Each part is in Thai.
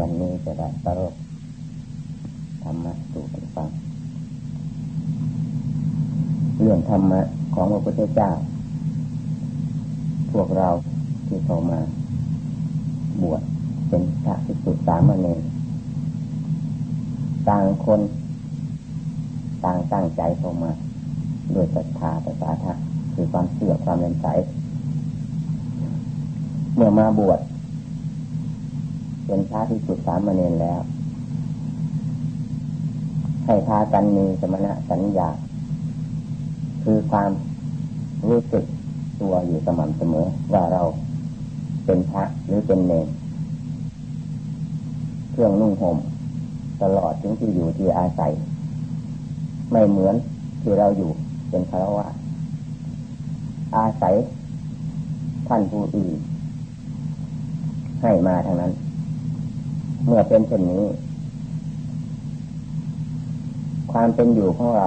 วันนี้จะได้ประรบธรรมะสู่กันฟังเรื่องธรรมะของพระพุทธเจ้า พวกเราที่เข้ามา บวชเป็นพระภิกษุสามเณรต่างคนต่างตั้งใจเข้ามาด้วยศรัทธาภาษาทะคือความเชื่อความเลื่อมใสเมื่อมาบวช เป็นพระที่สุดสามเณรแล้ว ให้พากันมีสมณะสัญญา คือความรู้สึกตัวอยู่สม่ำเสมอว่าเราเป็นพระหรือเป็นเนรเครื่องนุ่งห่มตลอดถึงที่อยู่ที่อาศัย ไม่เหมือนที่เราอยู่เป็นคารวะอาศัยท่านผู้อื่นให้มาทางนั้น เมื่อเป็นเช่นนี้ ความเป็นอยู่ของเรา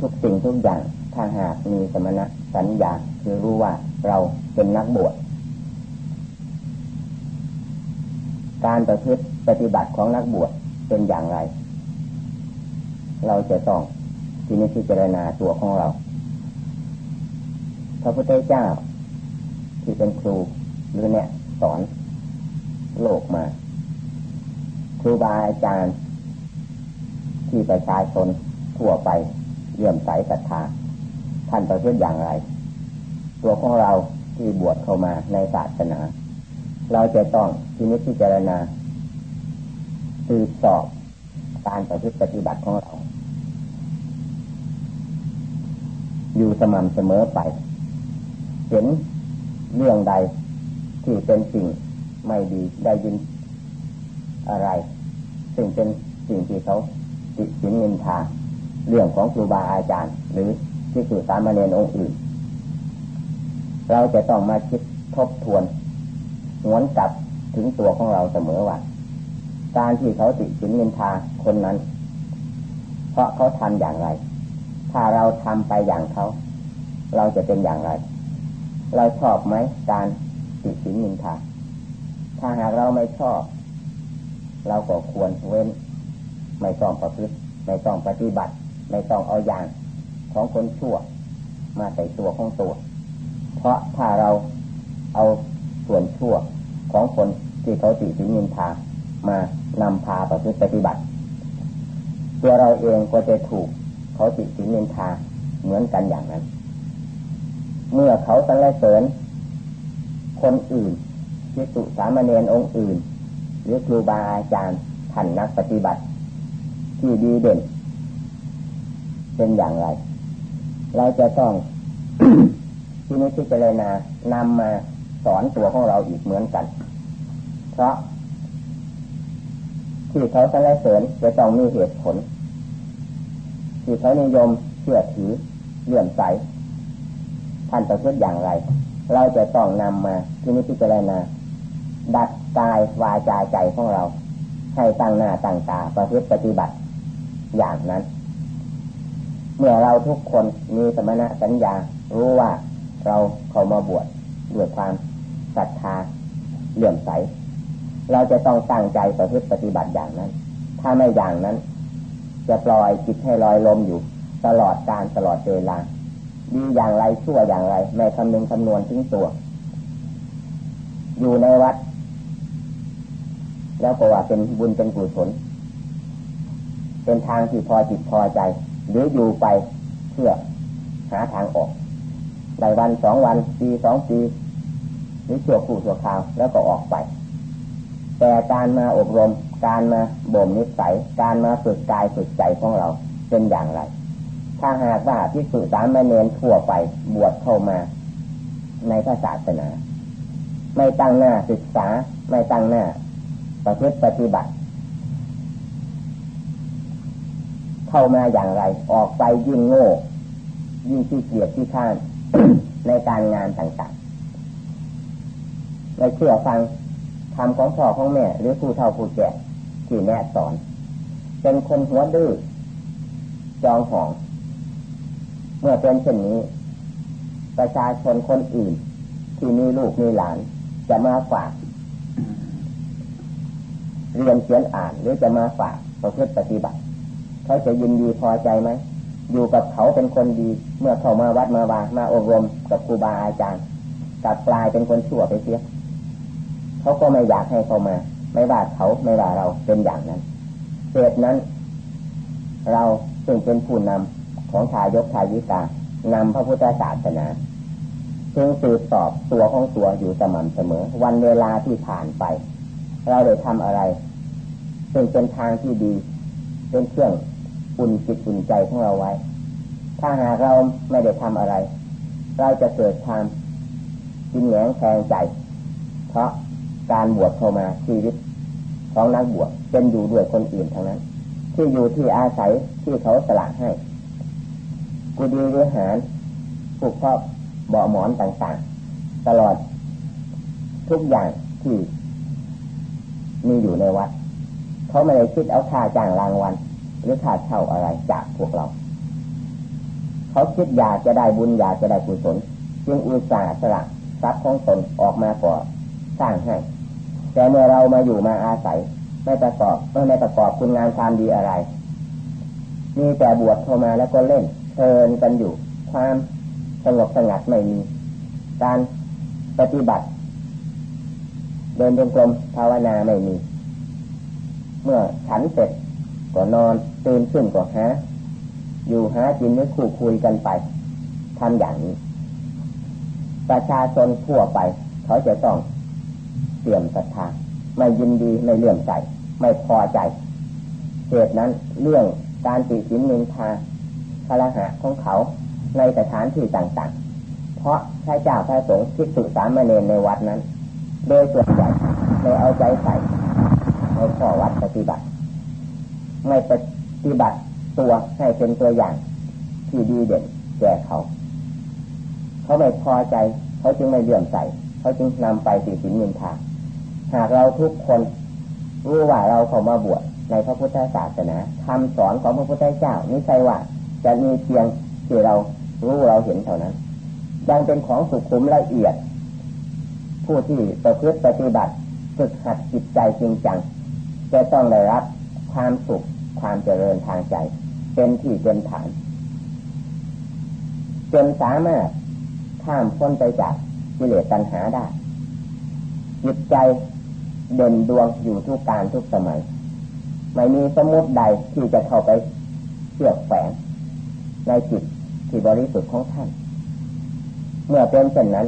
ทุกสิ่งทุกอย่างถ้าหากมีสมณะสัญญาคือรู้ว่าเราเป็นนักบวชการประพฤติปฏิบัติของนักบวชเป็นอย่างไร เราจะต้องที่นี้พิจารณาตัวของเรา พระพุทธเจ้าที่เป็นครูหรือเนี่ยสอน โลกมาครูบาอาจารย์ ที่ประชาชนทั่วไปเลื่อมใสศรัทธาท่านประพฤติอย่างไร ตัวของเราที่บวชเข้ามาในศาสนา เราจะต้องที่นิพพิจารณาสืบสอบการประพฤติปฏิบัติของเรา อยู่สม่ำเสมอไป เห็นเรื่องใดที่เป็นสิ่ง ไม่ดีได้ยินอะไร ซึ่งเป็นสิ่งที่เขาติดสินเงินทา เรื่องของครูบาอาจารย์ หรือที่สื่อสามาเรียนองค์อื่น เราจะต้องมาคิดทบทวนหวนกลับถึงตัวของเราเสมอว่าการที่เขาติดสินเงินทาคนนั้น เพราะเขาทำอย่างไร ถ้าเราทำไปอย่างเขา เราจะเป็นอย่างไร เราชอบไหมการติดสินนินทา ถ้าหากเราไม่ชอบ เราก็ควรเว้น ไม่ต้องประพฤติไม่ต้องปฏิบัติ ไม่ต้องเอาอย่างของคนชั่ว มาใส่ตัวของตัว เพราะถ้าเราเอาส่วนชั่วของคนที่เขาติสินินทามานำพาประพฤติปฏิบัติ ตัวเราเองก็จะถูกเขาติสินินทาเหมือนกันอย่างนั้น เมื่อเขาสรรเสริญคนอื่น พิสุสามเณรองค์อื่น หรือครูบาอาจารย์ท่านนักปฏิบัติ ที่ดีเด่น เป็นอย่างไร เราจะต้องที่นี้ที่เจรณานำมาสอนตัวของเราอีกเหมือนกัน เพราะ ที่เขาสรรเสริญจะต้องมีเหตุผล ที่เขานิยมเชื่อถือเลื่อมใสท่านจะพูดอย่างไร เราจะต้องนำมาที่นี้พิจรณา ดัดกายวาจาใจของเรา ให้ตั้งหน้าตั้งตาประพฤติปฏิบัติอย่างนั้น เมื่อเราทุกคนมีสมณะสัญญา รู้ว่าเราเข้ามาบวชด้วยความศรัทธาเลื่อมใส เราจะต้องตั้งใจประพฤติปฏิบัติอย่างนั้น ถ้าไม่อย่างนั้น จะปล่อยจิตให้ลอยลมอยู่ ตลอดการตลอดเวลาดีอย่างไรชั่วอย่างไรไม่คำนึงคำนวณถึงตัว อยู่ในวัด แล้วก็ว่าเป็นบุญเป็นกุศลเป็นทางที่พอจิตพอใจ หรืออยู่ไปเพื่อหาทางออกในวันสองวันปีสองปีหรือชั่วคู่ชั่วคราวแล้วก็ออกไป แต่การมาอบรม การมาบ่มนิสัย การมาฝึกกายฝึกใจของเราเป็นอย่างไร ถ้าหากว่าพิสุสามเณรทั่วไปบวชเข้ามา ในพระศาสนา ไม่ตั้งหน้าศึกษา ไม่ตั้งหน้า ประพฤติปฏิบัติ เข้ามาอย่างไร ออกไปยิ่งโง่ ยิ่งที่เกียจที่ข้านในการงานต่างๆไม่เชื่อฟังทำของพ่อของแม่ หรือผู้เฒ่าผู้แก่ที่แม่สอน เป็นคนหัวดื้อจองหอง เมื่อเป็นเช่นนี้ ประชาชนคนอื่น ที่มีลูกมีหลาน จะมาฝาก เรียนเขียนอ่านหรือจะมาฝากประพฤติปฏิบัติ เขาจะยินดีพอใจไหมอยู่กับเขาเป็นคนดี เมื่อเขามาวัดมาวามาอบรมกับครูบาอาจารย์กลับกลายเป็นคนชั่วไปเสียเขาก็ไม่อยากให้เขามา ไม่ว่าเขาไม่ว่าเราเป็นอย่างนั้นเหตุนั้น เราซึ่งเป็นผู้นำของชายกชายิกานำพระพุทธศาสนาจึงสืบสอบตัวของตัวอยู่สม่ำเสมอ วันเวลาที่ผ่านไป เราได้ทำอะไร ซึ่งเป็นทางที่ดี เป็นเครื่องอุ่นจิตอุ่นใจของเราไว้ ถ้าหากเราไม่ได้ทำอะไร เราจะเกิดความกินแหงแทงใจ เพราะการบวชเข้ามาชีวิตของนักบวชเป็นอยู่ด้วยคนอื่นทั้งนั้น ที่อยู่ที่อาศัยที่เขาสละให้ กุฏิวิหารผูกครอบเบาหมอนต่างๆ ตลอด ทุกอย่างที่ มีอยู่ในวัดเขาไม่ได้คิดเอาค่าจ้างรางวัลหรือค่าเช่าอะไรจากพวกเรา เขาคิดอยากจะได้บุญอยากจะได้กุศลจึงอุตส่าห์สละทรัพย์ของตนออกมาก่อสร้างให้แต่เมื่อเรามาอยู่มาอาศัย ไม่ประกอบไม่ประกอบคุณงานความดีอะไรมีแต่บวชเข้ามาแล้วก็เล่นเพลินกันอยู่ ความสงบสงัดไม่มี การปฏิบัติ เดินจงกรมภาวนาไม่มี เมื่อฉันเสร็จก็นอนตื่นขึ้นก็หาอยู่หาจินนึกคู่คุยกันไปทำอย่างนี้ ประชาชนทั่วไป เขาจะต้องเตรียมศรัทธาไม่ยินดีไม่เลื่อมใจไม่พอใจเหตุนั้นเรื่องการติสินนินทาพระหะของเขาในสถานที่ต่างๆ เพราะพระเจ้าพระสงฆ์ที่สุสามเณรในวัดนั้น โดยส่วนใหญ่ไม่เอาใจใส่ในข้อวัดปฏิบัติ ไม่ปฏิบัติตัวให้เป็นตัวอย่าง ที่ดีเด่นแก่เขา เขาไม่พอใจ เขาจึงไม่เลื่อมใส่เขาจึงนำไปติสินมินทาหากเราทุกคนรู้ว่าเราเข้ามาบวชในพระพุทธศาสนาคำสอนของพระพุทธเจ้านี่ใช่ว่า จะมีเพียงที่เรารู้เราเห็นเท่านั้นยังเป็นของสุขุมละเอียด ผู้ที่ประพฤติปฏิบัติฝึกหัดจิตใจจริงจังจะต้องได้รับความสุขความเจริญทางใจ เป็นที่เป็นฐาน จนสามารถข้ามพ้นไปจากกิเลสตัณหาได้ จิตใจเด่นดวงอยู่ทุกการทุกสมัย ไม่มีสมุดใดที่จะเข้าไปเชื่อแฝงในจิตที่บริสุทธิ์ของท่าน เมื่อเป็นเช่นนั้น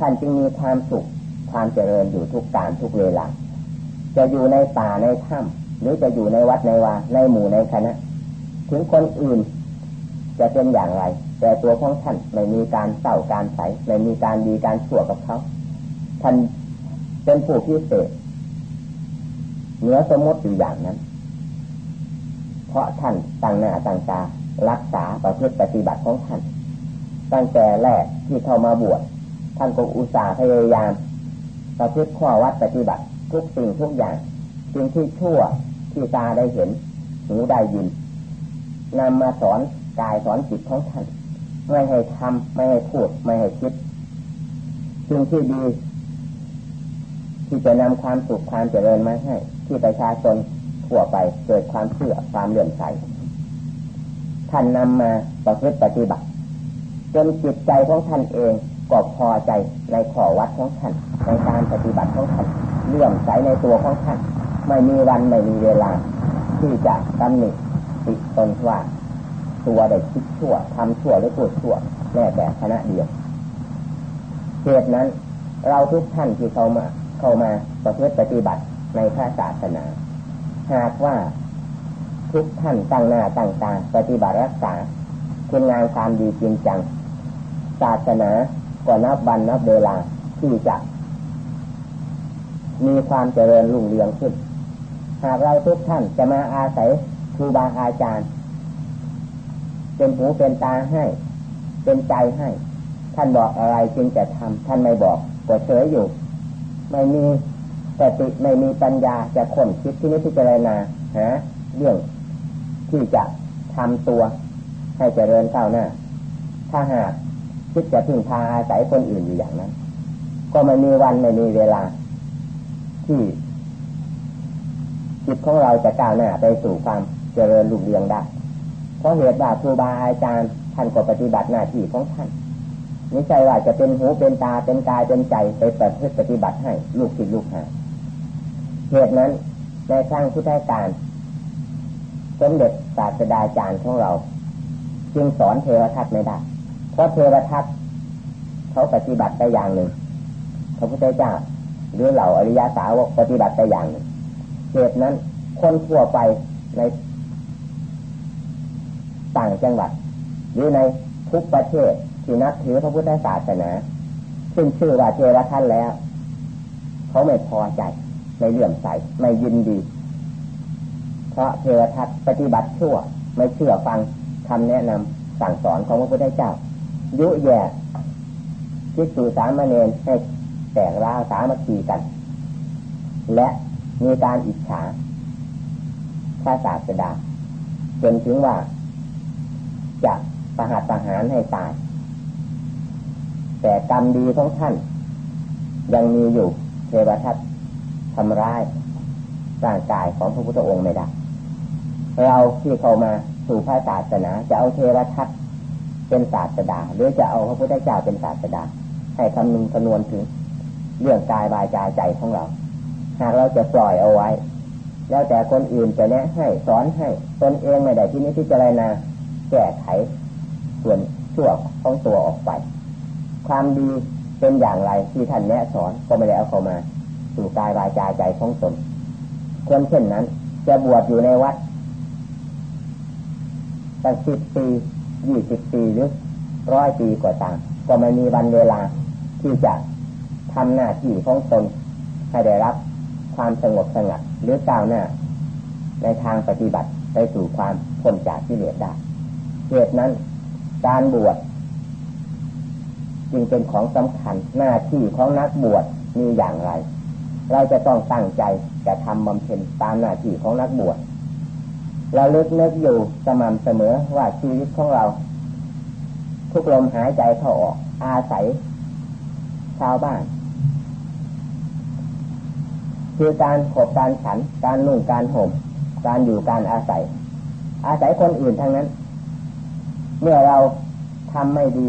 ท่านจึงมีความสุข ความเจริญอยู่ทุกการทุกเวลา จะอยู่ในป่าในถ้ำหรือจะอยู่ในวัดในวาในหมู่ในคณะ ถึงคนอื่น จะเป็นอย่างไร แต่ตัวของท่านไม่มีการเศร้าการใสไม่มีการดีการชั่วกับเขา ท่านเป็นผู้พิเศษเหนือสมมติอยู่อย่างนั้น เพราะท่านตั้งหน้าตั้งตารักษาประพฤติปฏิบัติของท่าน ตั้งแต่แรกที่เข้ามาบวช ท่านก็อุตส่าห์พยายามประพฤติข้อวัดปฏิบัติ ทุกสิ่งทุกอย่างสิ่งที่ชั่วที่ตาได้เห็น หูได้ยินนำมาสอนกายสอนจิตของท่านไม่ให้ทำไม่ให้พูดไม่ให้คิดสิ่งที่ดีที่จะนำความสุขความเจริญมาให้ ที่ประชาชนทั่วไปเกิดความเชื่อความเลื่อมใสท่านนำมาประพฤติปฏิบัติจนจิตใจของท่านเอง ก็พอใจในขอวัดของท่านในการปฏิบัติของท่านเลื่อมใสในตัวของท่านไม่มีวันไม่มีเวลา ที่จะตำหนิติตนว่าตัวได้คิดชั่วทำชั่วหรือพูดชั่วแม้แต่คณะเดียวเหตุนั้น เราทุกท่านที่เข้ามาเข้ามาประพฤติปฏิบัติในพระศาสนา หากว่าทุกท่านตั้งหน้าตั้งตาปฏิบัติรักษาคุณงานความดีจริงจัง ศาสนา ก็นับวันนับเวลาที่จะมีความเจริญรุ่งเรืองขึ้น หากเราทุกท่านจะมาอาศัยครูบาอาจารย์ เป็นหูเป็นตาให้ เป็นใจให้ ท่านบอกอะไรจึงจะทำท่านไม่บอกก็เฉยอยู่ ไม่มีสติไม่มีปัญญาจะค้นคิดที่นี้พิจารณาหาเรื่องที่จะทำตัวให้เจริญก้าวหน้า ถ้าหาก คิดจะพึ่งพาอาศัยคนอื่นอยู่อย่างนั้น ก็ไม่มีวันไม่มีเวลา ที่จิตของเราจะก้าวหน้าไปสู่ความเจริญรุ่งเรืองได้เพราะเหตุว่าครูบาอาจารย์ท่านก็ปฏิบัติหน้าที่ของท่านไม่ใช่ว่าจะเป็นหูเป็นตาเป็นกายเป็นใจไปเปฏิบัติให้ลูกศิษย์ลูกหาเหตุนั้นในครั้งพุทธกาลสมเด็จศาสดาจารย์ของเรา จึงสอนเทวทัตไม่ได้ ราะเทวทัตเขาปฏิบัติได้อย่างหนึ่งพระพุทธเจ้าหรือเหล่าอริยาสาวกปฏิบัติได้อย่างหนึ่งเหตุนั้น คนทั่วไปในต่างจังหวัด หรือในทุกประเทศที่นับถือพระพุทธศาสนาซึ่งชื่อว่าเทวทัตแล้ว เขาไม่พอใจไม่เลื่อมใสไม่ยินดี เพราะเทวทัตปฏิบัติชั่ว ไม่เชื่อฟังคำแนะนำสั่งสอนของพระพุทธเจ้า ยุแย่คิดสู่สามเณรให้แตกร้าวสามัคคีกัน และมีการอิจฉาพระศาสดาจนถึงว่า จะประหารประหารให้ตาย แต่กรรมดีของท่าน ยังมีอยู่เทวทัตทำร้ายร่างกายของพระพุทธองค์ไม่ได้ เราที่เข้ามาสู่พระศาสนาจะเอาเทวทัต เป็นศาสดาหรือจะเอาพระพุทธเจ้าเป็นศาสดา ให้คำนึงคำนวณถึง เรื่องกายวายใจใจของเรา หากเราจะปล่อยเอาไว้ แล้วแต่คนอื่นจะแนะให้สอนให้ตนเองไม่ได้ที่นี้ที่จะไรนาแก้ไข ส่วนชั่วของตัวออกไป ความดีเป็นอย่างไรที่ท่านแนะสอนก็ไม่ได้เอาเข้ามา สู่กายวายใจใจของตนคนเช่นนั้น จะบวชอยู่ในวัดตั้งสิบปี ยี่สิบปีหรือร้อยปีกว่าต่างก็ไม่มีวันเวลาที่จะทำหน้าที่ของตนให้ได้รับความสงบสงัดหรือก้าวหน้า ในทางปฏิบัติไปสู่ความพ้นจากที่เหลือได้เหตุนั้น การบวชจึงเป็นของสำคัญหน้าที่ของนักบวชมีอย่างไร เราจะต้องตั้งใจจะทำบำเพ็ญตามหน้าที่ของนักบวช เราเลิกนึกอยู่สม่ำเสมอว่าชีวิตของเรา ทุกลมหายใจเข้าออก อาศัย ชาวบ้าน คือการขบการฉัน การนุ่งการห่ม การอยู่การอาศัย อาศัยคนอื่นทั้งนั้น เมื่อเราทำไม่ดี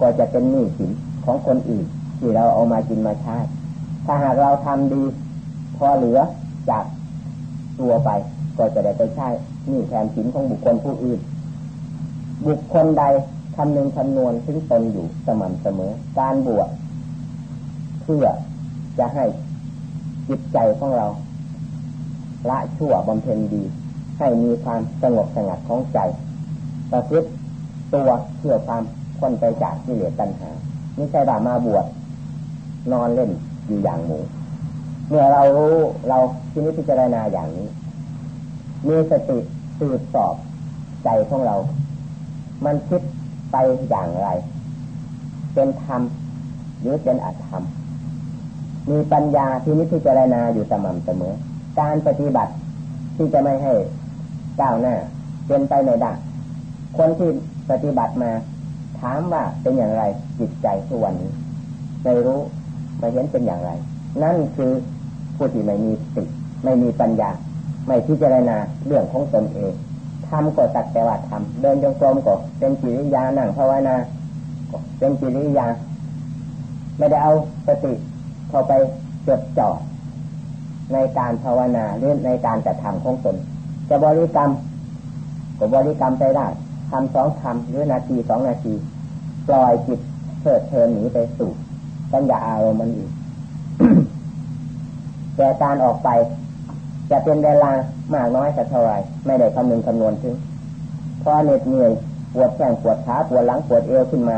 ก็จะเป็นหนี้สินของคนอื่น ที่เราเอามากินมาใช้ถ้าหากเราทำดี พอเหลือจากตัวไป ก็จะได้ไปใช้นี่แทนสินของบุคคลผู้อื่น บุคคลใดคำนึงคำนวณถึงตนอยู่สม่ำเสมอ การบวชเพื่อจะให้จิตใจของเรา ละชั่วบำเพ็ญดี ให้มีความสงบสงัดของใจประพฤติตัวเพื่อความคนไปจากที่เหลือตัณหาไม่ใช่บ่ามาบวชนอนเล่นอยู่อย่างหมูเมื่อเรารู้เราที่นี้พิจารณาอย่างนี้ มีสติสืบสอบใจของเรา มันคิดไปอย่างไร เป็นธรรมหรือเป็นอธรรม มีปัญญาที่นิพพารณาอยู่สม่ำเสมอ การปฏิบัติที่จะไม่ให้ก้าวหน้าเป็นไปในด้คนที่ปฏิบัติมา ถามว่าเป็นอย่างไรจิตใจทุกวันนี้ไม่รู้ไม่เห็นเป็นอย่างไร นั่นคือผู้ที่ไม่มีสติไม่มีปัญญา ไม่พิจารณาเรื่องของตนเองทำก็สักแต่ว่าทำเดินจงกรมก็เป็นจิริยานั่งภาวนาก็เป็นจิริยา ไม่ได้เอาสติเข้าไปจดจ่อในการภาวนาหรือในการกระทำของตนจะบริกรรมก็บริกรรมไปได้ทำสองคำหรือนาทีสองนาที ปล่อยจิตเพิดเพลินหนีไปสู่สัญญาอารมณ์มันอีกแต่การออกไป จะเป็นเวลามากน้อยสักเท่าไรไม่ได้คำนึงคำนวณถึงพอเหน็ดเหนื่อยปวดแข้งปวดขาปวดหลังปวดเอวขึ้นมา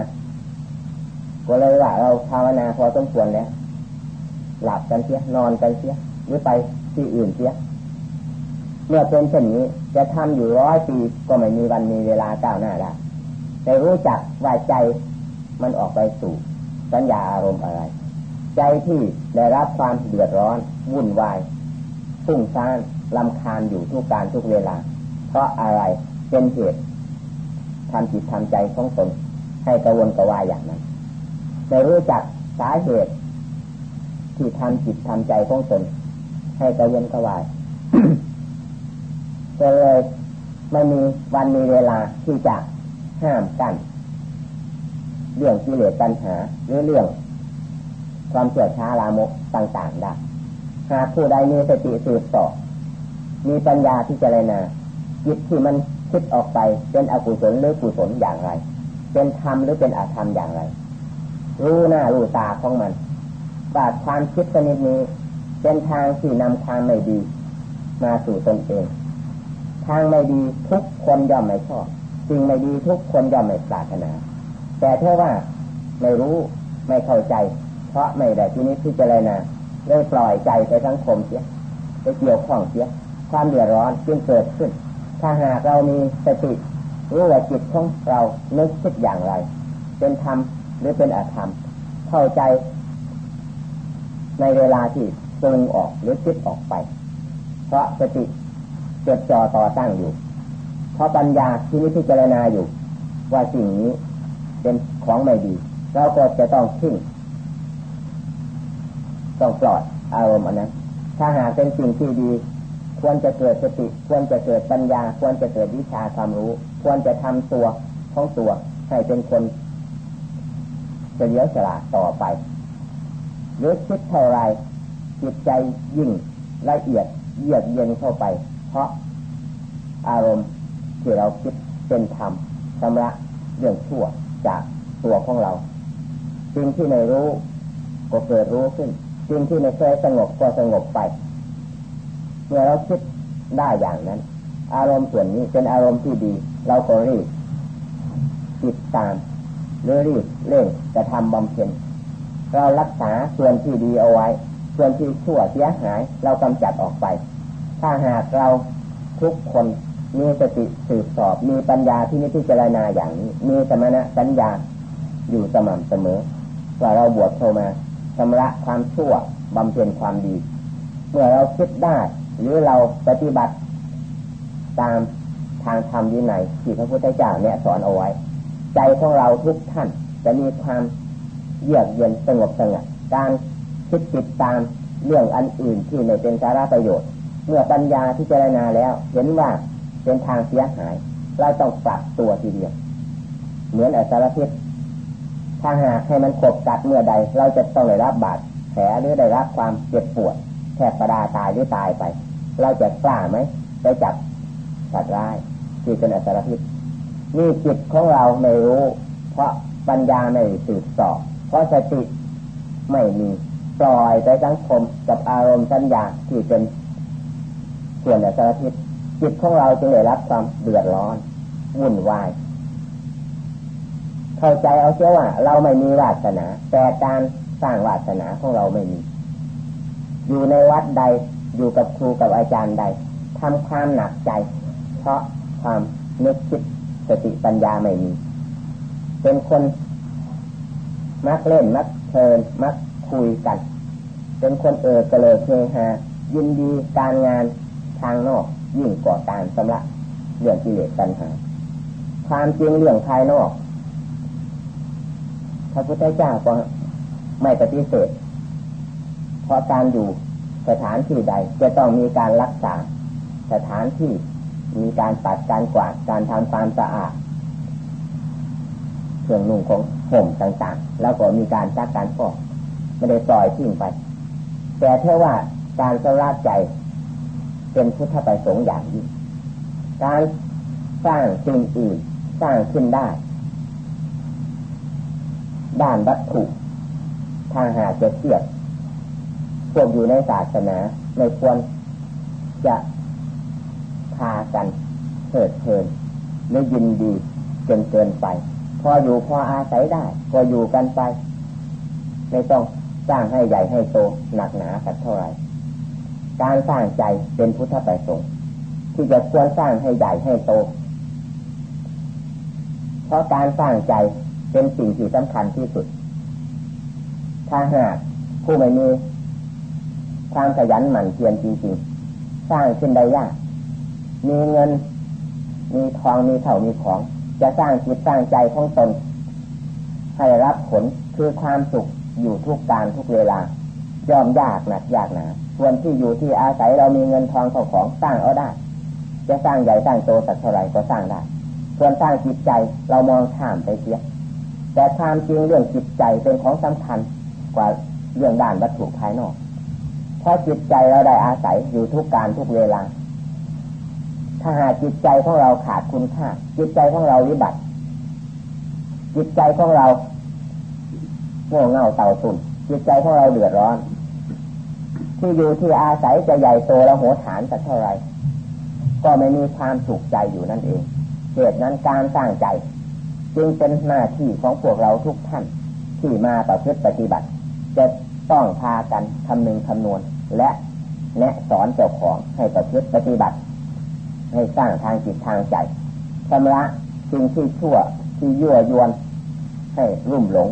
ก็เลยว่าเราภาวนาพอสมควรแล้ว หลับกันเสียนอนกันเสียหรือไปที่อื่นเสียเมื่อเป็นเช่นนี้จะทำอยู่ร้อยปีก็ไม่มีวันมีเวลาก้าวหน้าได้แต่รู้จักว่าใจมันออกไปสู่สัญญาอารมณ์อะไร ใจที่ได้รับความเดือดร้อนวุ่นวาย ฟุ้งซ่านลำคาญอยู่ทุกการทุกเวลา เพราะอะไรเป็นเหตุทำจิตทำใจของตนให้กระวนกระวายอย่างนั้นไม่รู้จักสาเหตุที่ทำจิตทำใจของตนให้กระวนกระวายเลยไม่มีวันมีเวลาที่จะห้ามกันเรื่องกิเลสปัญหาหรือเรื่องความเสื่อช้าลามกต่างๆได้ หากผู้ใดมีสติสืบต่อ มีปัญญาที่จะเรนาจิตที่มันคิดออกไปเป็นอกุศลหรือกุศลอย่างไร เป็นธรรมหรือเป็นอธรรมอย่างไร รู้หน้ารู้ตาของมันว่าความคิดชนิดนี้ เป็นทางที่นำทางไม่ดี มาสู่ตนเอง ทางไม่ดีทุกคนย่อมไม่ชอบสิ่งไม่ดีทุกคนย่อมไม่ปรารถนา แต่เท่าว่าไม่รู้ไม่เข้าใจ เพราะไม่ได้ที่นี้พิจารณา เลยปล่อยใจไปทั้งคมเสียไปเกี่ยวข้องเสียความเดือดร้อนจึงเกิดขึ้น ถ้าหากเรามีสติรู้ว่าจิตของเราเนึกคิดอย่างไร เป็นธรรมหรือเป็นอธรรม เข้าใจในเวลาที่ปรุงออกหรือคิดออกไป เพราะสติจดจ่อต่อตั้งอยู่ เพราะปัญญาที่นี้พิจารณาอยู่ ว่าสิ่งนี้เป็นของไม่ดี เราก็จะต้องทิ้ง ต้องปลอดอารมณ์อันนั้น ถ้าหากเป็นสิ่งที่ดี ควรจะเกิดสติ ควรจะเกิดปัญญา ควรจะเกิดวิชาความรู้ ควรจะทำตัวของตัวให้เป็นคนเฉลียวฉลาดต่อไปหรือคิดเท่าไรจิตใจยิ่งละเอียดเยือกเย็นเข้าไป เพราะอารมณ์ที่เราคิดเป็นธรรมชำระเรื่องชั่วจากตัวของเราสิ่งที่ไม่รู้ก็เกิดรู้ขึ้น สิ่งที่ไม่เคยสงบก็สงบไป เมื่อเราคิดได้อย่างนั้น อารมณ์ส่วนนี้เป็นอารมณ์ที่ดี เราก็รีบติดตามหรือรีบเร่งจะทำบำเพ็ญเรารักษาส่วนที่ดีเอาไว้ ส่วนที่ชั่วเสียหาย เรากำจัดออกไป ถ้าหากเราทุกคนมีสติสืบสอบ มีปัญญาที่นิพพานาอย่างนี้ มีสมณะสัญญาอยู่สม่ำเสมอ ว่าเราบวชโทมา ชำระความชั่วบำเพ็ญความดี เมื่อเราคิดได้ หรือเราปฏิบัติ ตามทางธรรมยินัยที่พระพุทธเจ้าเนี่ยสอนเอาไว้ ใจของเราทุกท่านจะมีความเยือกเย็นสงบสงบการคิดติดตามเรื่องอันอื่นที่ไม่เป็นสาระประโยชน์ เมื่อปัญญาที่เจรณาแล้ว เห็นว่าเป็นทางเสียหาย เราต้องปรับตัวทีเดียว เหมือนอสารพิษ ถ้าหากให้มันขบกัดเมื่อใด เราจะต้องได้รับบาดแผลหรือได้รับความเจ็บปวดแทบประดาตายหรือตายไป เราจะกล้าไหมไปจับสัตว์ร้ายที่เป็นอัตรพิษนี่จิตของเราไม่รู้ เพราะปัญญาไม่สืบสอบเพราะสติไม่มีปล่อยไปสังคมกับอารมณ์สัญญาที่เป็นส่วนอัตรพิษจิตของเราจึงได้รับความเดือดร้อนวุ่นวาย เข้าใจเอาเชื่อว่า เราไม่มีวาสนา แต่การสร้างวาสนาของเราไม่มี อยู่ในวัดใดอยู่กับครูกับอาจารย์ใดทำความหนักใจ เพราะความนึกคิดสติปัญญาไม่มี เป็นคนมักเล่นมักเชิญมักคุยกัน เป็นคนเออกระเลยเฮฮายินดีการงานทางนอก ยิ่งกว่าการสำระเรื่องกิเลสปัญหา ความจริงเรื่องภายนอก พระพุทธเจ้าก็ไม่ปฏิเสธเพราะการอยู่สถานที่ใด จะต้องมีการรักษา สถานที่มีการปัดการกวาดการทำความสะอาดเครื่องนุ่งของห่มต่างๆ แล้วก็มีการซักการฟอกไม่ได้ปล่อยทิ้งไป แต่เท่าว่าการสลาดใจ เป็นพุทธประสงค์อย่างยิ่งการสร้างสิ่งอื่นสร้างขึ้นได้ ด้านวัตถุทางหาจะเทียบพวกอยู่ในศาสนาไม่ควรจะพากันเถิดเทินไม่ยินดีจนเกินไป พออยู่พออาศัยได้ ก็อยู่กันไป ไม่ต้องสร้างให้ใหญ่ให้โตหนักหนาสักเท่าไหร่การสร้างใจเป็นพุทธประสงค์ที่จะควรสร้างให้ใหญ่ให้โต เพราะการสร้างใจ เป็นสิ่งที่สำคัญที่สุด ถ้าหากผู้ไม่มีความขยันหมั่นเพียรจริงๆ สร้างขึ้นได้ยาก มีเงิน มีทอง มีเถ่ามีของ จะสร้างจิตสร้างใจของตน ให้รับผลคือความสุขอยู่ทุกการทุกเวลา ย่อมยากหนักยากหนาส่วนที่อยู่ที่อาศัยเรามีเงินทองเข้าของสร้างเอาได้ จะสร้างใหญ่สร้างโตสักเท่าไรก็สร้างได้ ส่วนสร้างจิตใจเรามองข้ามไปเสีย แต่ความจริงเรื่องจิตใจเป็นของสำคัญกว่าเรื่องด้านวัตถุภายนอกเพราะจิตใจเราได้อาศัยอยู่ทุกการทุกเวลา ถ้าหากจิตใจของเราขาดคุณค่าจิตใจของเราวิบัติ จิตใจของเราโง่เง่าเต่าตุ่นจิตใจของเราเดือดร้อน ที่อยู่ที่อาศัยจะใหญ่โตและโหฐานสักเท่าไรก็ไม่มีความสุขใจอยู่นั่นเองเหตุนั้นการสร้างใจ จึงเป็นหน้าที่ของพวกเราทุกท่าน ที่มาประพฤติปฏิบัติ จะต้องพากันคำนึงคำนวณ และแนะสอนเจ้าของให้ประพฤติปฏิบัติ ให้สร้างทางจิตทางใจชำระสิ่งที่ชั่วที่ยั่วยวน ให้รุ่มหลง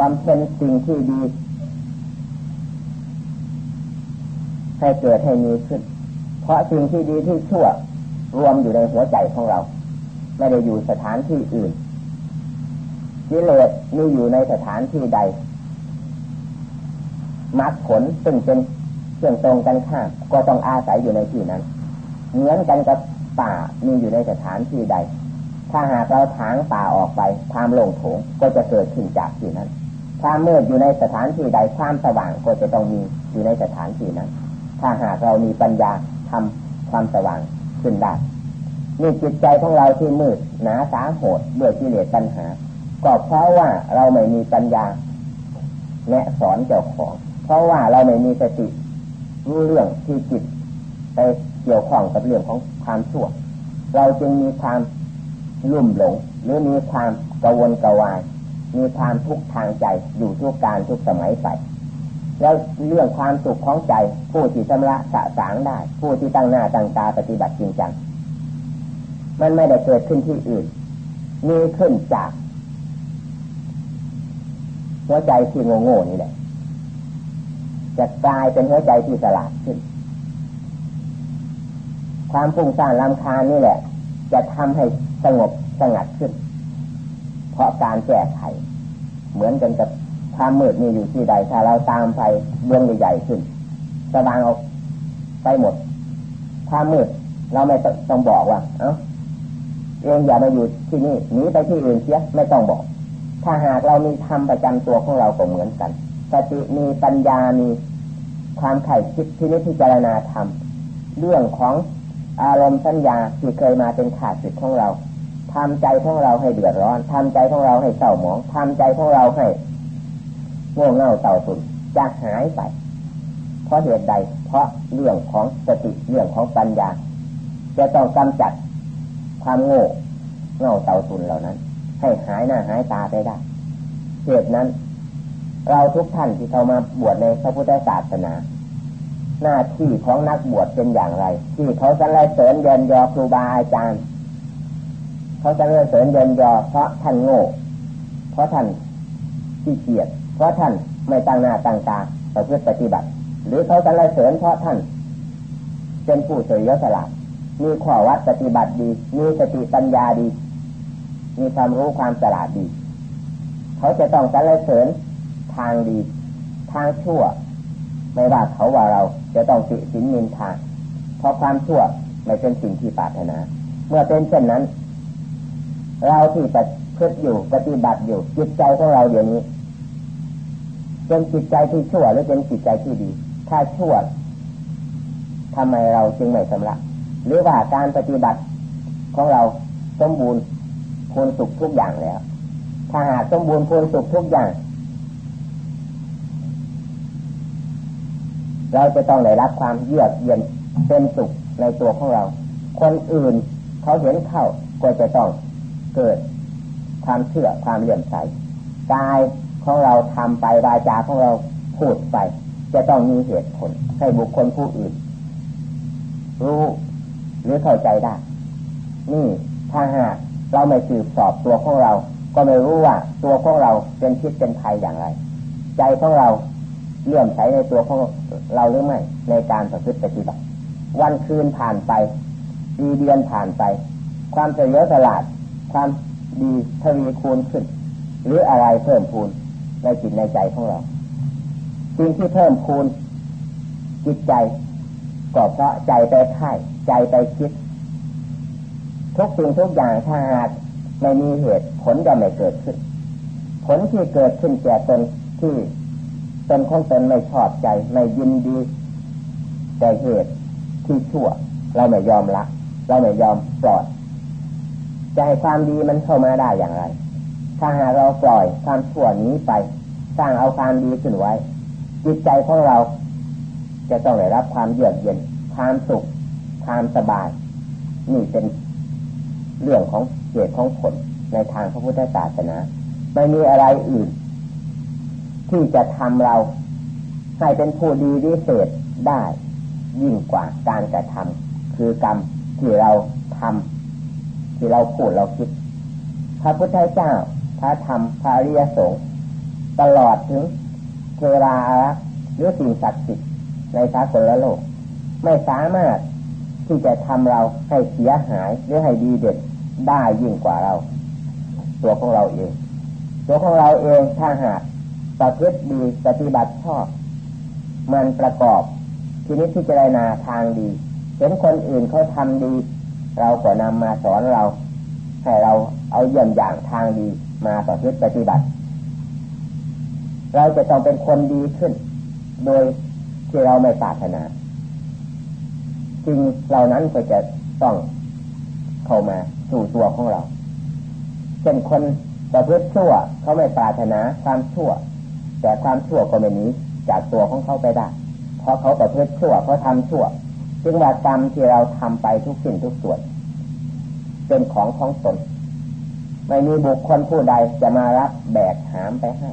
บำเพ็ญสิ่งที่ดี ให้เกิดให้มีขึ้น เพราะสิ่งที่ดีที่ชั่วรวมอยู่ในหัวใจของเรา ไม่ได้อยู่สถานที่อื่นกิเลสมีอยู่ในสถานที่ใดมรรคผลซึ่งเป็นเชื่อมตรงกันข้ามก็ต้องอาศัยอยู่ในที่นั้น เหมือนกันกับป่ามีอยู่ในสถานที่ใด ถ้าหากเราถางป่าออกไปความโล่งโถงก็จะเกิดขึ้นจากที่นั้นความมืดอยู่ในสถานที่ใดความสว่างก็จะต้องมีอยู่ในสถานที่นั้น ถ้าหากเรามีปัญญาทำความสว่างขึ้นได้ นี่จิตใจของเราที่มืดหนาสาโหดด้วยกิเลสปัญหา ก็เพราะว่าเราไม่มีปัญญาแนะสอนเจ้าของ เพราะว่าเราไม่มีสติรู้เรื่องที่จิตไปเกี่ยวข้องกับเรื่องของความชั่ว เราจึงมีความลุ่มหลง หรือมีความกวนกวาย มีความทุกข์ทางใจอยู่ทุกการทุกสมัยไปแล้วเรื่องความสุขของใจ ผู้ที่ชำระสะสางได้ ผู้ที่ตั้งหน้าตั้งตาปฏิบัติจริงจัง มันไม่ได้เกิดขึ้นที่อื่น มีขึ้นจากหัวใจที่โง่โง่นี่แหละจะกลายเป็นหัวใจที่สลาดขึ้น ความฟุ้งซ่านลำคาญนี่แหละ จะทำให้สงบสงัดขึ้น เพราะการแก้ไข เหมือนกันกับความมืดมีอยู่ที่ใด ถ้าเราตามไปเบื้องใหญ่ๆขึ้นสว่างออกไปหมด ความมืดเราไม่ต้องบอกว่า เอ้า เองอย่ามาอยู่ที่นี่หนีไปที่อื่นเสียไม่ต้องบอก ถ้าหากเรามีธรรมประจำตัวของเราก็เหมือนกันสติมีปัญญามีความไข่คิดที่นี้พิจารณาธรรมเรื่องของอารมณ์สัญญาที่เคยมาเป็นขาดสิทธิ์ของเราทำใจของเราให้เดือดร้อนทำใจของเราให้เศร้าหมองทำใจของเราให้ง่วงเง่าเต่าตุนจะหายไปเพราะเหตุใด เพราะเรื่องของสติเรื่องของปัญญา จะต้องกำจัด ความโง่เง่าเต่าตุนเหล่านั้น ให้หายหน้าหายตาไปได้เหตุนั้น เราทุกท่านที่เข้ามาบวชในพระพุทธศาสนา หน้าที่ของนักบวชเป็นอย่างไร ที่เขาจะไล่เสริญเยินยอครูบาอาจารย์ เขาจะเลื่อนเสริญเยินยอเพราะท่านโง่ เพราะท่านขี้เกียจเพราะท่านไม่ตั้งหน้าตั้งตาประพฤติปฏิบัติ หรือเขาจะเลื่อนเสริญเพราะท่านเป็นผู้เฉยสละ มีข้อวัดปฏิบัติดี มีสติปัญญาดี มีความรู้ความฉลาดดี เขาจะต้องสรรเสริญทางดี ทางชั่ว ไม่ว่าเขาว่าเราจะต้องติสินมินทางเพราะความชั่วไม่เป็นสิ่งที่ปรารถนา เมื่อเป็นเช่นนั้น เราที่ปฏิพฤติอยู่ปฏิบัติอยู่จิตใจของเราเดี๋ยวนี้เป็นจิตใจที่ชั่วหรือเป็นจิตใจที่ดี ถ้าชั่วทำไมเราจึงไม่สำลัก หรือว่าการปฏิบัติของเราสมบูรณ์พูนสุขทุกอย่างแล้ว ถ้าหากสมบูรณ์พูนสุขทุกอย่าง เราจะต้องได้รับความเยือกเย็นเป็นสุขในตัวของเรา คนอื่นเขาเห็นเข้าก็จะต้องเกิดความเชื่อความเลื่อมใสกายของเราทำไปวาจาของเราพูดไป จะต้องมีเหตุผลให้บุคคลผู้อื่น รู้ หรือเข้าใจได้ นี่ถ้าหากเราไม่สืบสอบตัวของเรา ก็ไม่รู้ว่าตัวของเราเป็นพิษเป็นภัยอย่างไร ใจของเราเลื่อมใสในตัวของเราหรือไม่ ในการประพฤติปฏิบัติ วันคืนผ่านไปปีเดือนผ่านไป ความเฉลียวฉลาด ความดีทวีคูณขึ้น หรืออะไรเพิ่มพูนในจิตในใจของเราสิ่งที่เพิ่มพูนจิตใจก็เพราะใจไปไข่ ใจไปคิด ทุกสิ่งทุกอย่างถ้าหากไม่มีเหตุผลจะไม่เกิดขึ้น ผลที่เกิดขึ้นแก่ตนที่ตนของตนไม่ชอบใจไม่ยินดีแต่เหตุที่ชั่ว เราไม่ยอมละเราไม่ยอมปล่อยจะให้ความดีมันเข้ามาได้อย่างไร ถ้าหากเราปล่อยความชั่วนี้ไป สร้างเอาความดีขึ้นไว้ จิตใจของเราจะต้องได้รับความเยือกเย็นความสุข ความสบาย นี่เป็นเรื่องของเหตุของผลในทางพระพุทธศาสนา ไม่มีอะไรอื่น ที่จะทำเราให้เป็นผู้ดีวิเศษได้ยิ่งกว่าการกระทำคือกรรมที่เราทำที่เราพูดเราคิด พระพุทธเจ้า พระธรรมพระริยสงฆ์ตลอดถึงเทวรารักหรือสิ่งศักดิ์สิทธิ์ในสากลโลก ไม่สามารถ ที่จะทำเราให้เสียหายหรือให้ดีเด็ดได้ยิ่งกว่าเรา ตัวของเราเอง ตัวของเราเองถ้าหากประพฤติดีปฏิบัติชอบ มันประกอบทีนี้พิจารณาทางดีเห็นคนอื่นเขาทำดี เราก็นำมาสอนเรา ให้เราเอาเยี่ยมอย่างทางดีมาประพฤติปฏิบัติ เราจะต้องเป็นคนดีขึ้น โดยที่เราไม่ปรารถนา จริงเหล่านั้นก็จะต้องเข้ามาสู่ตัวของเราเช่นคนประพฤติชั่วเขาไม่ปรารถนาความชั่ว แต่ความชั่วก็ไม่หนีจากตัวของเขาไปได้ เพราะเขาประพฤติชั่วเขาทำชั่ว จึงว่ากรรมที่เราทำไปทุกสิ่งทุกส่วน เป็นของของตนไม่มีบุคคลผู้ใดจะมารับแบกหามไปให้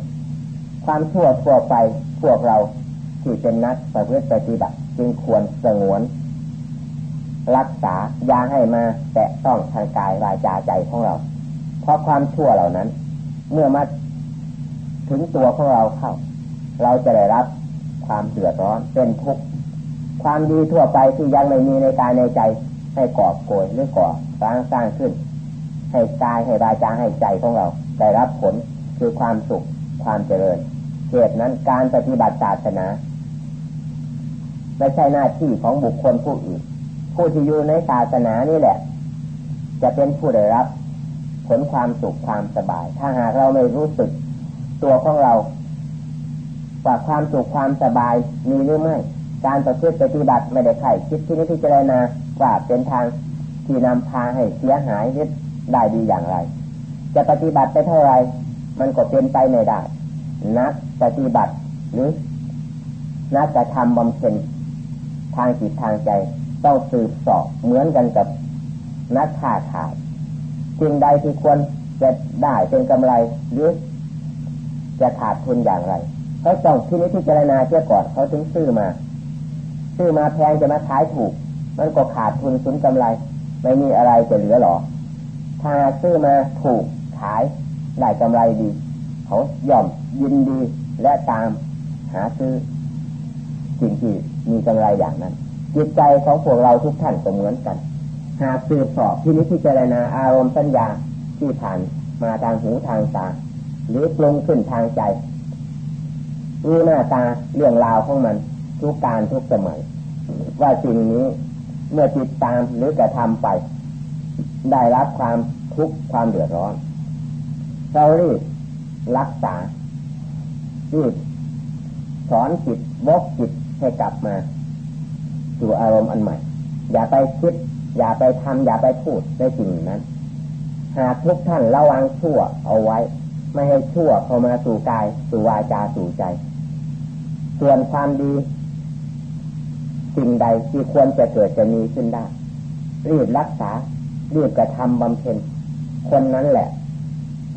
ความชั่วทั่วไปพวกเราที่เป็นนักประพฤติปฏิบัติจึงควรสงวน รักษาอย่าให้มา แตะต้องทางกายวาจาใจของเรา เพราะความชั่วเหล่านั้น เมื่อมาถึงตัวของเราเข้า เราจะได้รับความเดือดร้อนเป็นทุกข์ความดีทั่วไปที่ยังไม่มีในกายในใจ ให้ก่อโกยหรือก่อสร้างสร้างขึ้น ให้กายให้วาจาให้ใจของเรา ได้รับผลคือความสุขความเจริญเหตุนั้นการปฏิบัติศาสนาไม่ใช่หน้าที่ของบุคคลผู้อื่น ผู้ที่อยู่ในศาสนานี่แหละ จะเป็นผู้ได้รับ ผลความสุขความสบาย ถ้าหากเราไม่รู้สึก ตัวของเราว่าความสุขความสบายมีหรือไม่ การประพฤติปฏิบัติไม่ได้ไข่คิดที่นี้ที่เจรณาว่าเป็นทางที่นำพาให้เสียหายหรือได้ดีอย่างไร จะปฏิบัติไปเท่าไรมันก็เป็นไปไม่ได้ นักปฏิบัติหรือนักกระทำบำเพ็ญทางจิตทางใจ ต้องสืบสอบเหมือนกันกับนักค้าขายสิ่งใดที่ควรจะได้เป็นกำไรหรือจะขาดทุนอย่างไรเขาต้องที่นี้ที่เจรณาเชื่อก่อนเขาถึงซื้อมา ซื้อมาแพงจะมาขายถูก มันก็ขาดทุนสุนกำไร ไม่มีอะไรจะเหลือหรอ ถ้าซื้อมาถูกขายได้กำไรดี เขาย่อมยินดีและตามหาซื้อสิ่งที่มีกำไรอย่างนั้น จิตใจของพวกเราทุกท่านก็เหมือนกัน หากสืบสอบที่นี้ที่เจรณาอารมณ์สัญญาที่ผ่านมาทางหูทางตาหรือปรุงขึ้นทางใจมีหน้าตาเรื่องราวของมัน ทุกการทุกสมัย ว่าสิ่งนี้เมื่อติดตามหรือกระทำไป ได้รับความทุกข์ความเดือดร้อน เรารีบรักษารีบสอนจิตวกจิตให้กลับมา สู่อารมณ์อันใหม่ อย่าไปคิด อย่าไปทำอย่าไปพูดในสิ่งนั้น หากทุกท่านระวังชั่วเอาไว้ ไม่ให้ชั่วเข้ามาสู่กาย สู่วาจาสู่ใจ ส่วนความดี สิ่งใดที่ควรจะเกิดจะมีขึ้นได้ รีบรักษา รีบกระทำบำเพ็ญ คนนั้นแหละ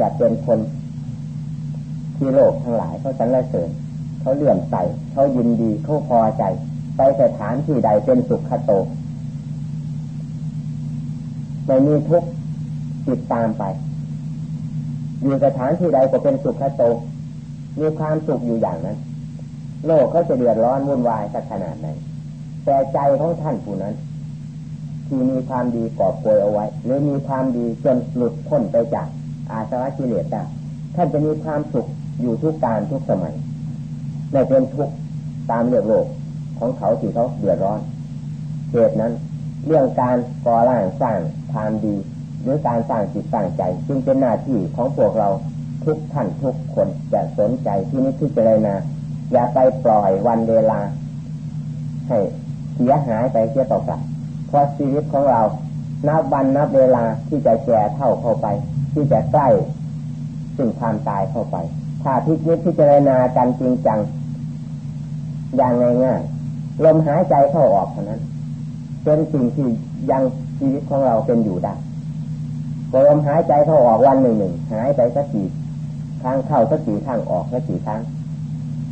จะเป็นคนที่โลกทั้งหลายเขาสรรเสริญเขาเลื่อมใสเขายินดีเขาพอใจ ไปสถานที่ใดเป็นสุขโตไม่มีทุกข์ติดตามไป อยู่สถานที่ใดก็เป็นสุขโตมีความสุขอยู่อย่างนั้น โลกเขาจะเดือดร้อนวุ่นวายสักขนาดไหนแต่ใจของท่านผู้นั้น ที่มีความดีกอบโกยเอาไว้ หรือมีความดีจนหลุดพ้นไปจาก อาสวะกิเลสได้ท่านจะมีความสุขอยู่ทุกการทุกสมัยไม่เป็นทุกตามเรื่องโลก ของเขาที่เขาเดือดร้อนเหตุนั้น เรื่องการก่อร่างสร้างความดีหรือการสร้างจิตสร้างใจจึงเป็นหน้าที่ของพวกเราทุกท่านทุกคนจะสนใจที่นี้ที่เจรนาอย่าไปปล่อยวันเวลา ให้เสียหายไปเสียต่อกันเพราะชีวิตของเรานับวันนับเวลาที่จะแก่เท่าเข้าไป ที่จะใกล้ซึ่งความตายเข้าไป ถ้าพิจิตพิจารณากันจริงจังอย่างง่ายๆ ลมหายใจเข้าออกเท่านั้น เป็นสิ่งที่ยังชีวิตของเราเป็นอยู่ได้ลมหายใจเข้าออกวันหนึ่งหนึ่งหายไปสักกี่ครั้งเข้าสักกี่ครั้งออกสักกี่ครั้ง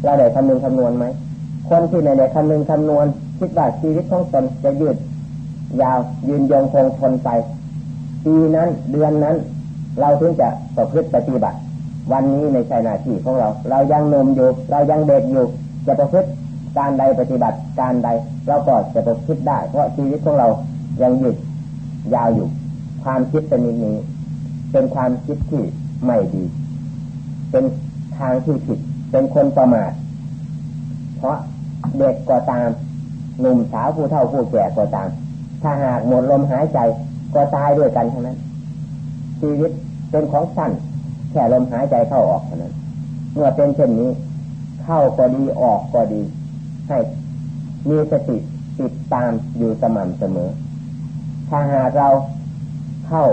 เราได้คำนึงคำนวณไหมคนที่ในได้คำนึงคำนวณ คิดว่าชีวิตของตนจะยืด ยาวยืนยงคงทนไปปีนั้นเดือนนั้น เราถึงจะประพฤติปฏิบัติ วันนี้ในชายนาที่ของเรา เรายังนมอยู่ เรายังเด็กอยู่ จะประพฤติ การใดปฏิบัติการใดเราก็จะประพฤติได้ เพราะชีวิตของเรายังหยืดยาวอยู่ ความคิดเป็นนี้ เป็นความคิดที่ไม่ดี เป็นทางที่ผิด เป็นคนประมาทเพราะเด็กก็ตามหนุ่มสาวผู้เฒ่าผู้แก่ก็ตาม ถ้าหากหมดลมหายใจก็ตายด้วยกันทั้งนั้น ชีวิตเป็นของสั้นแค่ลมหายใจเข้าออกเท่านั้น เมื่อเป็นเช่นนี้ เข้าก็ดีออกก็ดี ให้มีสติติดตามอยู่สม่ำเสมอ ถ้าหากเราเข้า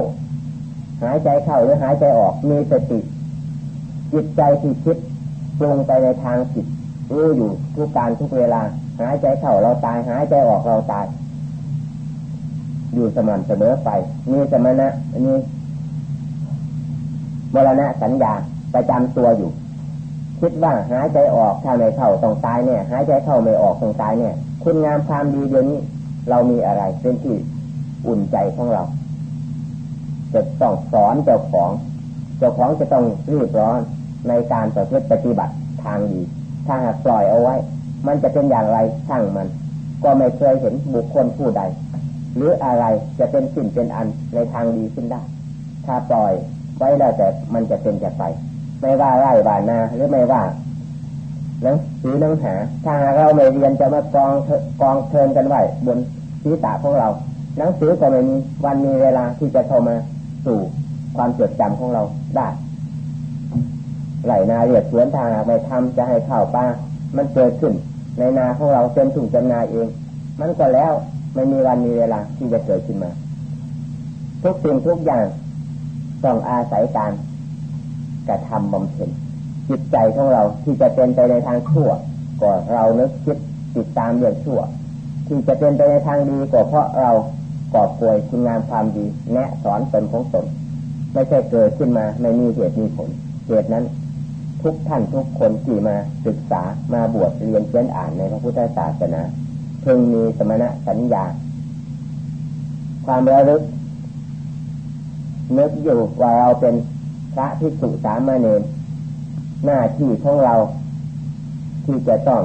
หายใจเข้าหรือหายใจออก มีสติ จิตใจที่คิดปรุงไปในทางจิตรู้อยู่ทุกการทุกเวลา หายใจเข้าเราตาย หายใจออกเราตาย อยู่สม่ำเสมอไป มีสมณะมีมรณะสัญญาประจำตัวอยู่ คิดว่าหายใจออกถ้าไม่เข้าต้องตายเนี่ยหายใจเข้าไม่ออกต้องตายเนี่ย คุณงามความดีเดี๋ยวนี้ เรามีอะไรเป็นที่อุ่นใจของเรา จะต้องสอนเจ้าของ เจ้าของจะต้องรีบร้อนในการประพฤติปฏิบัติทางดี ถ้าหากปล่อยเอาไว้ มันจะเป็นอย่างไรช่างมัน ก็ไม่เคยเห็นบุคคลผู้ใด หรืออะไรจะเป็นสิ่งเป็นอันในทางดีขึ้นได้ ถ้าปล่อยไว้แล้วแต่มันจะเป็นจะไป ไม่ว่าไร่ว่านาหรือไม่ว่าหนังสือหนังหาถ้าเราไม่เรียนจะมากองกองเทินกันไว้บนศีรษะของเรา หนังสือก็ไม่มีวันมีเวลาที่จะเข้ามาสู่ความจดจำของเราได้ไหลนาเรียกสวนทางไม่ทำจะให้ข้าวปลามันเกิดขึ้น ในนาของเราเป็นถุงจำนาเอง มันก็แล้วไม่มีวันมีเวลาที่จะเกิดขึ้นมา ทุกสิ่งทุกอย่างต้องอาศัยการ กระทำบำเพ็ญจิตใจของเราที่จะเป็นไปในทางชั่วก็เรานึกคิดติดตามเรื่องชั่ว ที่จะเป็นไปในทางดีก็เพราะเรากอบป่วยคุณงามความดี แนะสอนตนของตนไม่ใช่เกิดขึ้นมาไม่มีเหตุมีผลเหตุนั้น ทุกท่านทุกคนที่มาศึกษามาบวชเรียนเขียนอ่านในพระพุทธศาสนาเพิ่งมีสมณะสัญญา ความระลึกนึกอยู่ว่าเราเป็น พระภิกษุสามเณรหน้าที่ของเราที่จะต้อง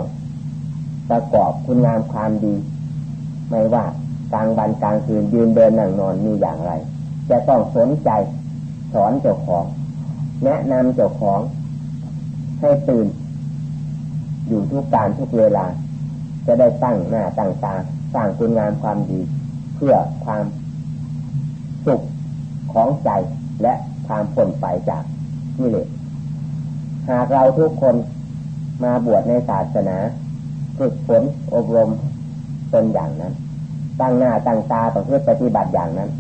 ประกอบคุณงามความดี ไม่ว่ากลางวันกลางคืนยืนเดินนั่งนอนมีอย่างไร จะต้องสนใจสอนเจ้าของ แนะนำเจ้าของ ให้ตื่น อยู่ทุกการทุกเวลา จะได้ตั้งหน้าตั้งตาสร้างคุณงามความดี เพื่อความสุขของใจและ ความพ้นไปจากนี่เลยหากเราทุกคนมาบวชในศาสนาฝึกฝนอบรมตนอย่างนั้น ตั้งหน้าตั้งตาต่อเพื่อปฏิบัติอย่างนั้น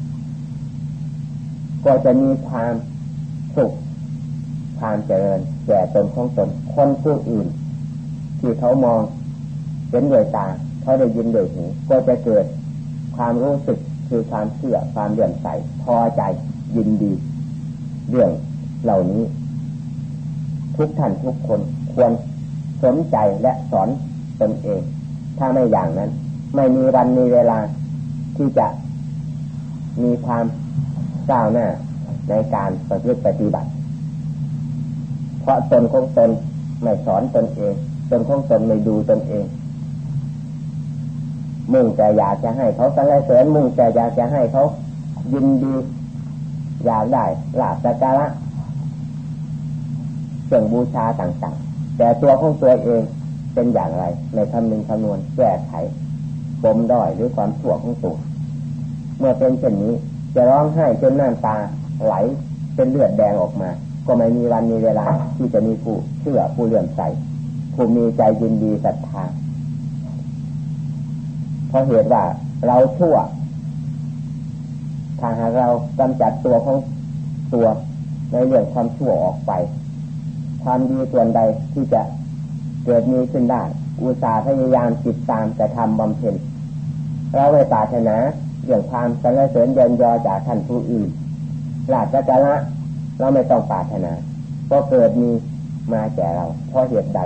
ก็จะมีความสุขความเจริญแก่ตนของตนคนผู้อื่น ที่เขามองเห็นด้วยตาเขาได้ยินด้วยหูก็จะเกิดความรู้สึกคือความเชื่อความเลื่อมใสพอใจยินดี เรื่องเหล่านี้ ทุกท่านทุกคนควรสนใจและสอนตนเอง ถ้าไม่อย่างนั้น ไม่มีวันมีเวลาที่จะมีความก้าวหน้าในการปฏิบัติ เพราะตนของตนไม่สอนตนเอง ตนของตนไม่ดูตนเอง มุ่งแต่อยากจะให้เขาสรรเสริญมุ่งแต่อยากจะให้เขายินดี อยากได้ลาบสักการะเสื่องบูชาต่างๆ แต่ตัวของตัวเองเป็นอย่างไร ในคำนึงคำนวณแก้ไขปมด้อยหรือความชั่วของตัวเมื่อเป็นเช่นนี้ จะร้องไห้จนน้ำตาไหลเป็นเลือดแดงออกมา ก็ไม่มีวันมีเวลาที่จะมีผู้เชื่อผู้เลื่อมใสผู้มีใจยินดีศรัทธาเพราะเหตุว่าเราชั่ว ถ้าหากเรากำจัดตัวของตัวในเรื่องความชั่วออกไป ความดีส่วนใดที่จะเกิดมีขึ้นได้ อุตสาห์พยายามติดตามแต่ทำบำเพ็ญเราไปปรารถนาเรื่องความสรรเสริญเยินยอจากท่านผู้อื่นหลาดจะละเราไม่ต้องปรารถนาเพราะเกิดมีมาแก่เรา เพราะเหตุใด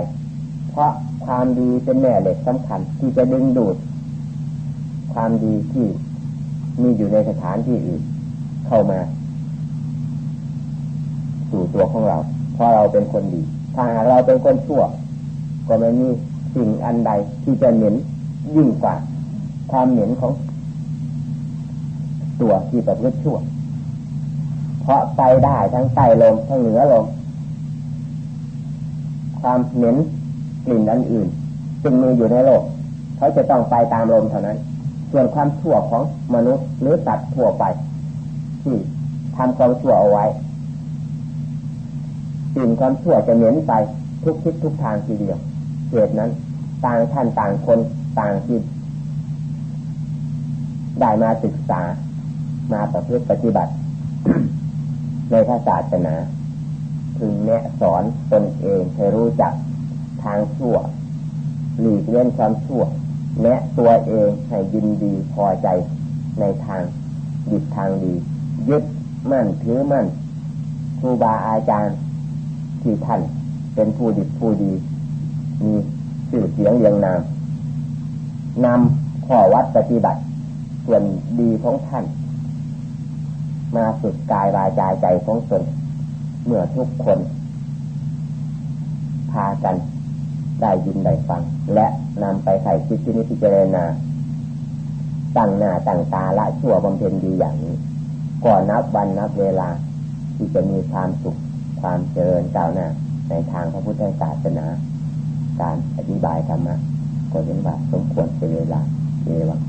เพราะความดีเป็นแม่เหล็กสำคัญที่จะดึงดูด ความดีที่ มีอยู่ในสถานที่อื่นเข้ามา สู่ตัวของเรา เพราะเราเป็นคนดี ถ้าเราเป็นคนชั่ว ก็ไม่มีสิ่งอันใดที่จะเหม็นยิ่งกว่าความเหม็นของตัวที่ประพฤติชั่ว เพราะไปได้ทั้งใต้ลมทั้งเหนือลมความเหม็นกลิ่นอันอื่น จึงมีอยู่ในโลก เขาจะต้องไปตามลมเท่านั้น ส่วนความชั่วของมนุษย์หรือสัตว์ทั่วไปที่ทำความชั่วเอาไว้กลิ่นความชั่วจะเหม็นไปทุกทิศทุกทางทีเดียวเหตุนั้น ต่างท่านต่างคนต่างที่ได้มาศึกษา มาประพฤติปฏิบัติ ในพระศาสนาพึงแนะสอนตนเองให้รู้จักทางชั่ว หลีกเล่นความชั่ว แนะตัวเองให้ยินดีพอใจในทางดีทางดี ยึดมั่นถือมั่นครูบาอาจารย์ที่ท่านเป็นผู้ดีผู้ดี มีชื่อเสียงเรียงนามนำข้อวัดปฏิบัติ ส่วนดีของท่าน มาสุดกายวาจาใจของตนเมื่อทุกคน พากัน ได้ยินได้ฟัง และนำไปใส่คิดที่นิพพานาตั้งหน้าตั้งตาละชั่วบำเพ็ญดีอย่างนี้ก่อนนับวันนับเวลาที่จะมีความสุขความเจริญก้าวหน้า ในทางพระพุทธศาสนา การอธิบายธรรมะก็เห็นว่าสมควรเป็นเวลาเอวัง